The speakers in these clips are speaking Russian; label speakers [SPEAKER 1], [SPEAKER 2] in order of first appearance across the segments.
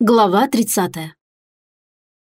[SPEAKER 1] Глава 30.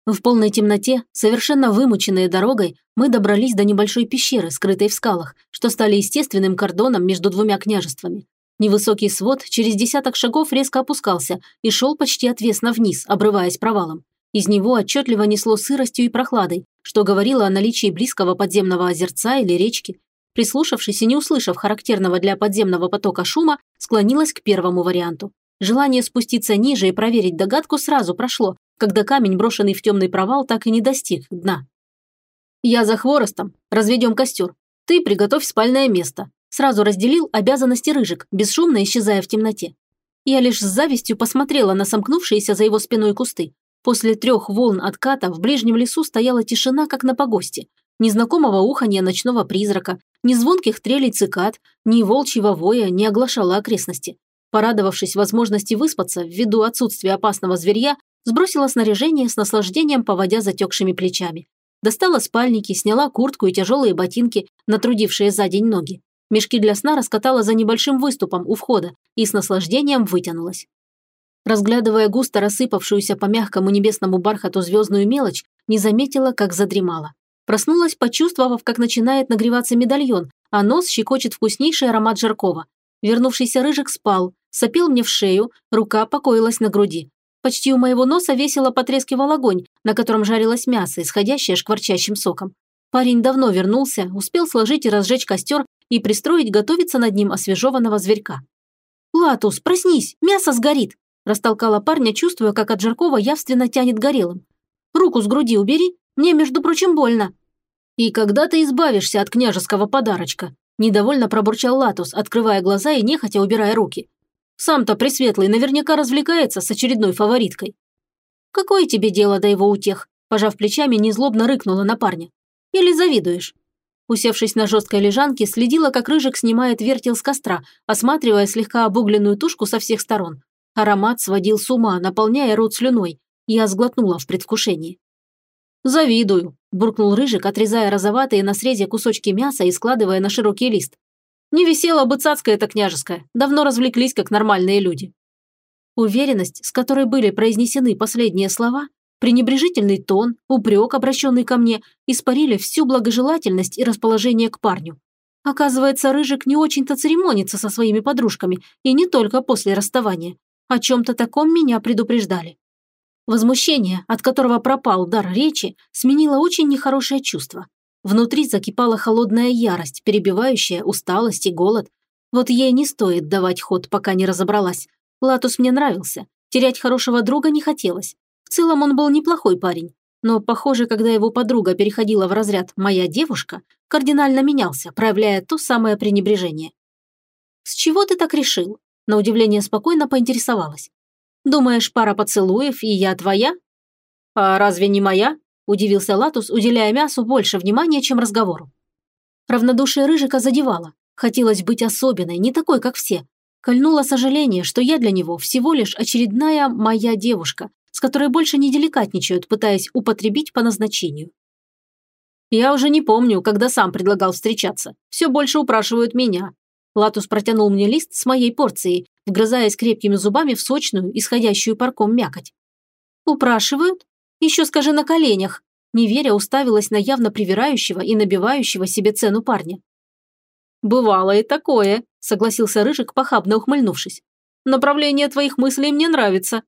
[SPEAKER 1] В полной темноте, совершенно вымученные дорогой, мы добрались до небольшой пещеры, скрытой в скалах, что стали естественным кордоном между двумя княжествами. Невысокий свод через десяток шагов резко опускался и шел почти отвесно вниз, обрываясь провалом. Из него отчетливо несло сыростью и прохладой, что говорило о наличии близкого подземного озерца или речки. Прислушавшись и не услышав характерного для подземного потока шума, склонилась к первому варианту. Желание спуститься ниже и проверить догадку сразу прошло, когда камень, брошенный в темный провал, так и не достиг дна. «Я за хворостом. Разведем костер. Ты приготовь спальное место». Сразу разделил обязанности Рыжик, бесшумно исчезая в темноте. Я лишь с завистью посмотрела на сомкнувшиеся за его спиной кусты. После трех волн отката в ближнем лесу стояла тишина, как на погосте. Ни знакомого уханья ночного призрака, ни звонких трелей цикад, ни волчьего воя не оглашало окрестности. Порадовавшись возможности выспаться ввиду отсутствия опасного зверья, сбросила снаряжение с наслаждением, поводя затекшими плечами. Достала спальники, сняла куртку и тяжелые ботинки, натрудившие за день ноги. Мешки для сна раскатала за небольшим выступом у входа и с наслаждением вытянулась. Разглядывая густо рассыпавшуюся по мягкому небесному бархату звездную мелочь, не заметила, как задремала. Проснулась, почувствовав, как начинает нагреваться медальон, а нос щекочет вкуснейший аромат жаркого. Вернувшийся рыжик спал, сопел мне в шею, рука покоилась на груди. Почти у моего носа весело потрескивал огонь, на котором жарилось мясо, исходящее шкварчащим соком. Парень давно вернулся, успел сложить и разжечь костер и пристроить готовиться над ним освежеванного зверька. «Латус, проснись, мясо сгорит!» растолкала парня, чувствуя, как от жаркого явственно тянет горелым. «Руку с груди убери, мне, между прочим, больно». «И когда ты избавишься от княжеского подарочка?» Недовольно пробурчал Латус, открывая глаза и нехотя убирая руки. Сам-то Пресветлый наверняка развлекается с очередной фавориткой. «Какое тебе дело до его утех?» Пожав плечами, незлобно рыкнула на парня. «Или завидуешь?» Усевшись на жесткой лежанке, следила, как Рыжик снимает вертел с костра, осматривая слегка обугленную тушку со всех сторон. Аромат сводил с ума, наполняя рот слюной. Я сглотнула в предвкушении. «Завидую», – буркнул Рыжик, отрезая розоватые на срезе кусочки мяса и складывая на широкий лист. «Не висела бы цацкая это княжеская, давно развлеклись, как нормальные люди». Уверенность, с которой были произнесены последние слова, пренебрежительный тон, упрек, обращенный ко мне, испарили всю благожелательность и расположение к парню. Оказывается, Рыжик не очень-то церемонится со своими подружками, и не только после расставания. О чем-то таком меня предупреждали. Возмущение, от которого пропал дар речи, сменило очень нехорошее чувство. Внутри закипала холодная ярость, перебивающая усталость и голод. Вот ей не стоит давать ход, пока не разобралась. Латус мне нравился. Терять хорошего друга не хотелось. В целом он был неплохой парень. Но, похоже, когда его подруга переходила в разряд «моя девушка», кардинально менялся, проявляя то самое пренебрежение. «С чего ты так решил?» На удивление спокойно поинтересовалась. Думаешь, пара поцелуев, и я твоя?» «А разве не моя?» – удивился Латус, уделяя мясу больше внимания, чем разговору. Равнодушие Рыжика задевало. Хотелось быть особенной, не такой, как все. Кольнуло сожаление, что я для него всего лишь очередная моя девушка, с которой больше не деликатничают, пытаясь употребить по назначению. Я уже не помню, когда сам предлагал встречаться. Все больше упрашивают меня. Латус протянул мне лист с моей порцией, вгрызаясь крепкими зубами в сочную, исходящую парком мякоть. «Упрашивают? Еще скажи на коленях!» Неверя уставилась на явно привирающего и набивающего себе цену парня. «Бывало и такое», – согласился Рыжик, похабно ухмыльнувшись. «Направление твоих мыслей мне нравится».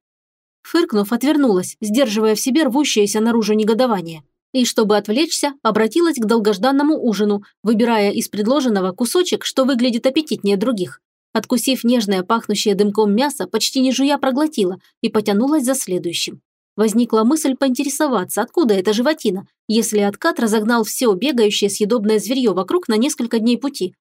[SPEAKER 1] Фыркнув, отвернулась, сдерживая в себе рвущееся наружу негодование и, чтобы отвлечься, обратилась к долгожданному ужину, выбирая из предложенного кусочек, что выглядит аппетитнее других. Откусив нежное, пахнущее дымком мясо, почти не жуя проглотила и потянулась за следующим. Возникла мысль поинтересоваться, откуда эта животина, если откат разогнал все бегающее съедобное зверье вокруг на несколько дней пути.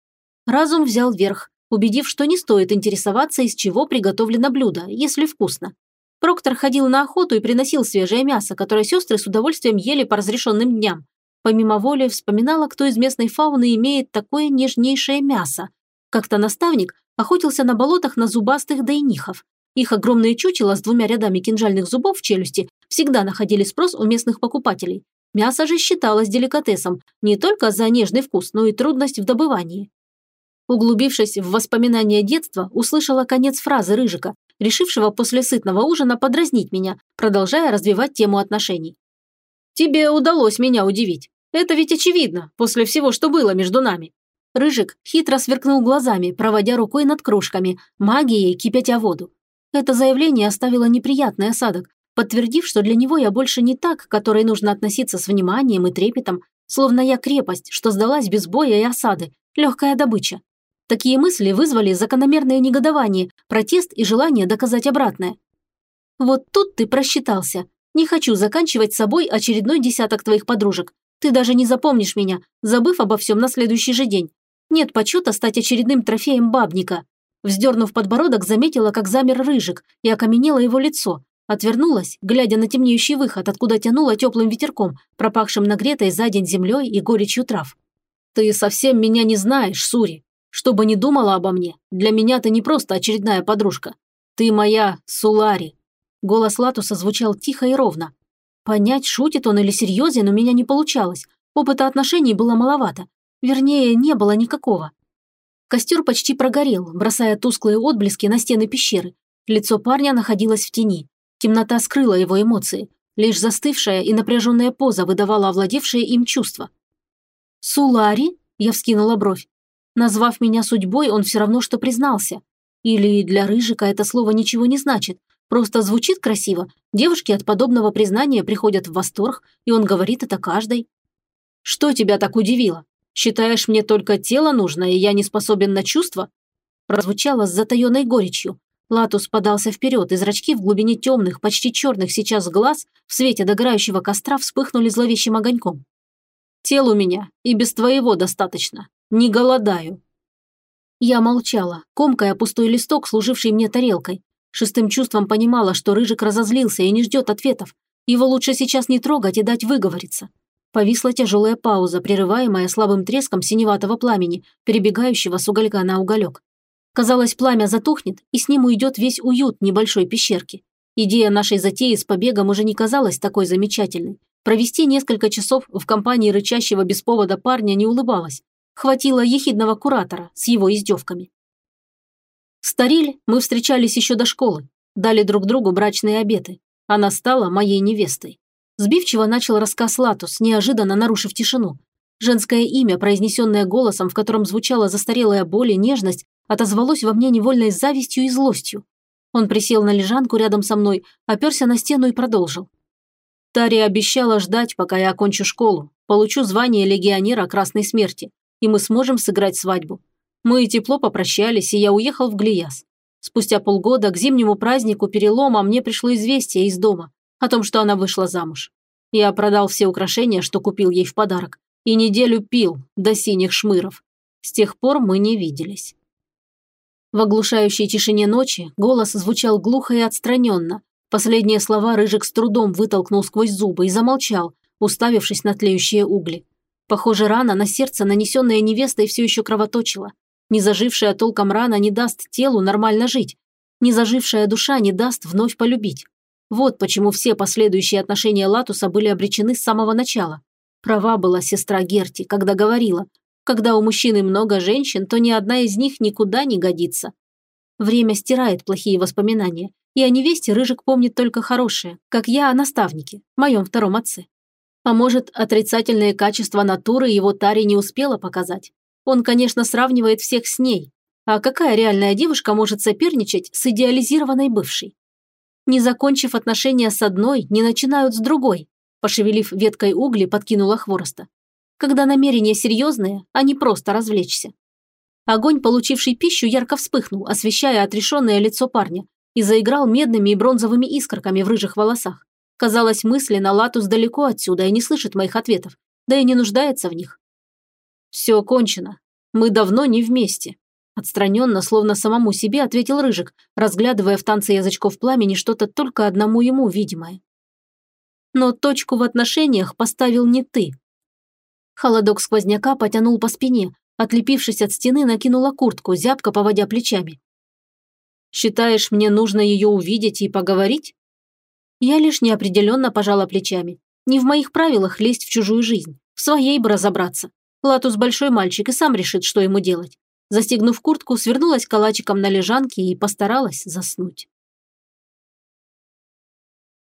[SPEAKER 1] Разум взял верх, убедив, что не стоит интересоваться, из чего приготовлено блюдо, если вкусно. Проктор ходил на охоту и приносил свежее мясо, которое сестры с удовольствием ели по разрешенным дням. Помимо воли вспоминала, кто из местной фауны имеет такое нежнейшее мясо. Как-то наставник охотился на болотах на зубастых дайнихов. Их огромные чучела с двумя рядами кинжальных зубов в челюсти всегда находили спрос у местных покупателей. Мясо же считалось деликатесом не только за нежный вкус, но и трудность в добывании. Углубившись в воспоминания детства, услышала конец фразы Рыжика, решившего после сытного ужина подразнить меня, продолжая развивать тему отношений. «Тебе удалось меня удивить. Это ведь очевидно, после всего, что было между нами». Рыжик хитро сверкнул глазами, проводя рукой над кружками, магией кипятя воду. Это заявление оставило неприятный осадок, подтвердив, что для него я больше не так, к которой нужно относиться с вниманием и трепетом, словно я крепость, что сдалась без боя и осады, легкая добыча. Такие мысли вызвали закономерное негодование, протест и желание доказать обратное. Вот тут ты просчитался. Не хочу заканчивать с собой очередной десяток твоих подружек. Ты даже не запомнишь меня, забыв обо всем на следующий же день. Нет почета стать очередным трофеем бабника. Вздернув подбородок, заметила, как замер рыжик, и окаменело его лицо, Отвернулась, глядя на темнеющий выход, откуда тянуло теплым ветерком, пропахшим нагретой за день землей и горечью трав. «Ты совсем меня не знаешь, Сури. Что бы ни думала обо мне, для меня ты не просто очередная подружка. Ты моя Сулари». Голос Латуса звучал тихо и ровно. Понять, шутит он или серьезен, у меня не получалось. Опыта отношений было маловато. Вернее, не было никакого. Костер почти прогорел, бросая тусклые отблески на стены пещеры. Лицо парня находилось в тени. Темнота скрыла его эмоции. Лишь застывшая и напряженная поза выдавала овладевшее им чувство. «Сулари?» – я вскинула бровь. Назвав меня судьбой, он все равно что признался. Или для Рыжика это слово ничего не значит, просто звучит красиво. Девушки от подобного признания приходят в восторг, и он говорит это каждой. «Что тебя так удивило? Считаешь, мне только тело нужно, и я не способен на чувства?» Прозвучало с затаенной горечью, Латус подался вперед, и зрачки в глубине темных, почти черных сейчас глаз в свете догорающего костра вспыхнули зловещим огоньком. «Тел у меня, и без твоего достаточно. Не голодаю». Я молчала, комкая пустой листок, служивший мне тарелкой. Шестым чувством понимала, что Рыжик разозлился и не ждет ответов. Его лучше сейчас не трогать и дать выговориться. Повисла тяжелая пауза, прерываемая слабым треском синеватого пламени, перебегающего с уголька на уголек. Казалось, пламя затухнет, и с ним уйдет весь уют небольшой пещерки. Идея нашей затеи с побегом уже не казалась такой замечательной. Провести несколько часов в компании рычащего без повода парня не улыбалась. Хватило ехидного куратора с его издевками. Стариль мы встречались еще до школы, дали друг другу брачные обеты. Она стала моей невестой. Сбивчиво начал рассказ Латус, неожиданно нарушив тишину. Женское имя, произнесенное голосом, в котором звучала застарелая боль и нежность, отозвалось во мне невольной завистью и злостью. Он присел на лежанку рядом со мной, оперся на стену и продолжил. Тари обещала ждать, пока я окончу школу, получу звание легионера Красной Смерти, и мы сможем сыграть свадьбу. Мы тепло попрощались, и я уехал в Глияс. Спустя полгода к зимнему празднику перелома мне пришло известие из дома о том, что она вышла замуж. Я продал все украшения, что купил ей в подарок, и неделю пил до синих шмыров. С тех пор мы не виделись. В оглушающей тишине ночи голос звучал глухо и отстраненно. Последние слова Рыжик с трудом вытолкнул сквозь зубы и замолчал, уставившись на тлеющие угли. Похоже, рана на сердце, нанесенная невестой, все еще кровоточила. Незажившая толком рана не даст телу нормально жить. Незажившая душа не даст вновь полюбить. Вот почему все последующие отношения Латуса были обречены с самого начала. Права была сестра Герти, когда говорила, когда у мужчины много женщин, то ни одна из них никуда не годится. Время стирает плохие воспоминания, и о невесте Рыжик помнит только хорошее, как я о наставнике, моем втором отце. А может, отрицательные качества натуры его Тари не успела показать. Он, конечно, сравнивает всех с ней. А какая реальная девушка может соперничать с идеализированной бывшей? Не закончив отношения с одной, не начинают с другой. Пошевелив веткой угли, подкинула хвороста когда намерения серьезные, а не просто развлечься. Огонь, получивший пищу, ярко вспыхнул, освещая отрешенное лицо парня, и заиграл медными и бронзовыми искорками в рыжих волосах. Казалось, мысленно Латус далеко отсюда и не слышит моих ответов, да и не нуждается в них. «Все кончено. Мы давно не вместе», Отстраненно, словно самому себе, ответил Рыжик, разглядывая в танце язычков пламени что-то только одному ему видимое. Но точку в отношениях поставил не ты. Холодок сквозняка потянул по спине, отлепившись от стены, накинула куртку, зябко поводя плечами. «Считаешь, мне нужно ее увидеть и поговорить?» Я лишь неопределенно пожала плечами. Не в моих правилах лезть в чужую жизнь. В своей бы разобраться. Латус большой мальчик и сам решит, что ему делать. Застегнув куртку, свернулась калачиком на лежанке и постаралась заснуть.